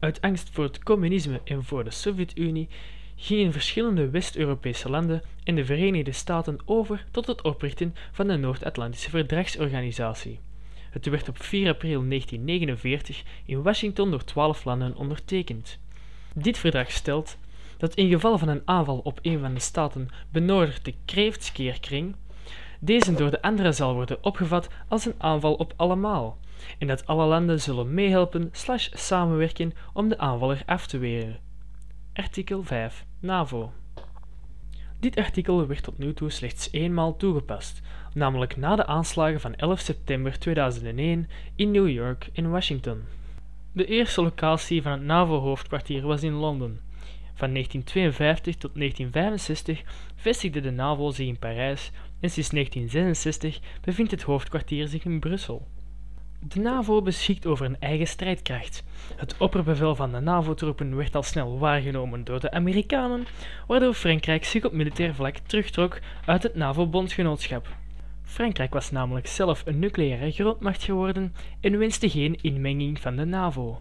Uit angst voor het communisme en voor de Sovjet-Unie gingen verschillende West-Europese landen en de Verenigde Staten over tot het oprichten van de Noord-Atlantische Verdragsorganisatie. Het werd op 4 april 1949 in Washington door twaalf landen ondertekend. Dit verdrag stelt dat in geval van een aanval op een van de staten benodigt de kreeftskeerkring, deze door de andere zal worden opgevat als een aanval op allemaal, en dat alle landen zullen meehelpen slash samenwerken om de aanvaller af te weren. Artikel 5 NAVO Dit artikel werd tot nu toe slechts eenmaal toegepast, namelijk na de aanslagen van 11 september 2001 in New York en Washington. De eerste locatie van het NAVO-hoofdkwartier was in Londen. Van 1952 tot 1965 vestigde de NAVO zich in Parijs en sinds 1966 bevindt het hoofdkwartier zich in Brussel. De NAVO beschikt over een eigen strijdkracht. Het opperbevel van de NAVO-troepen werd al snel waargenomen door de Amerikanen, waardoor Frankrijk zich op militair vlak terugtrok uit het NAVO-bondgenootschap. Frankrijk was namelijk zelf een nucleaire grootmacht geworden en wenste geen inmenging van de NAVO.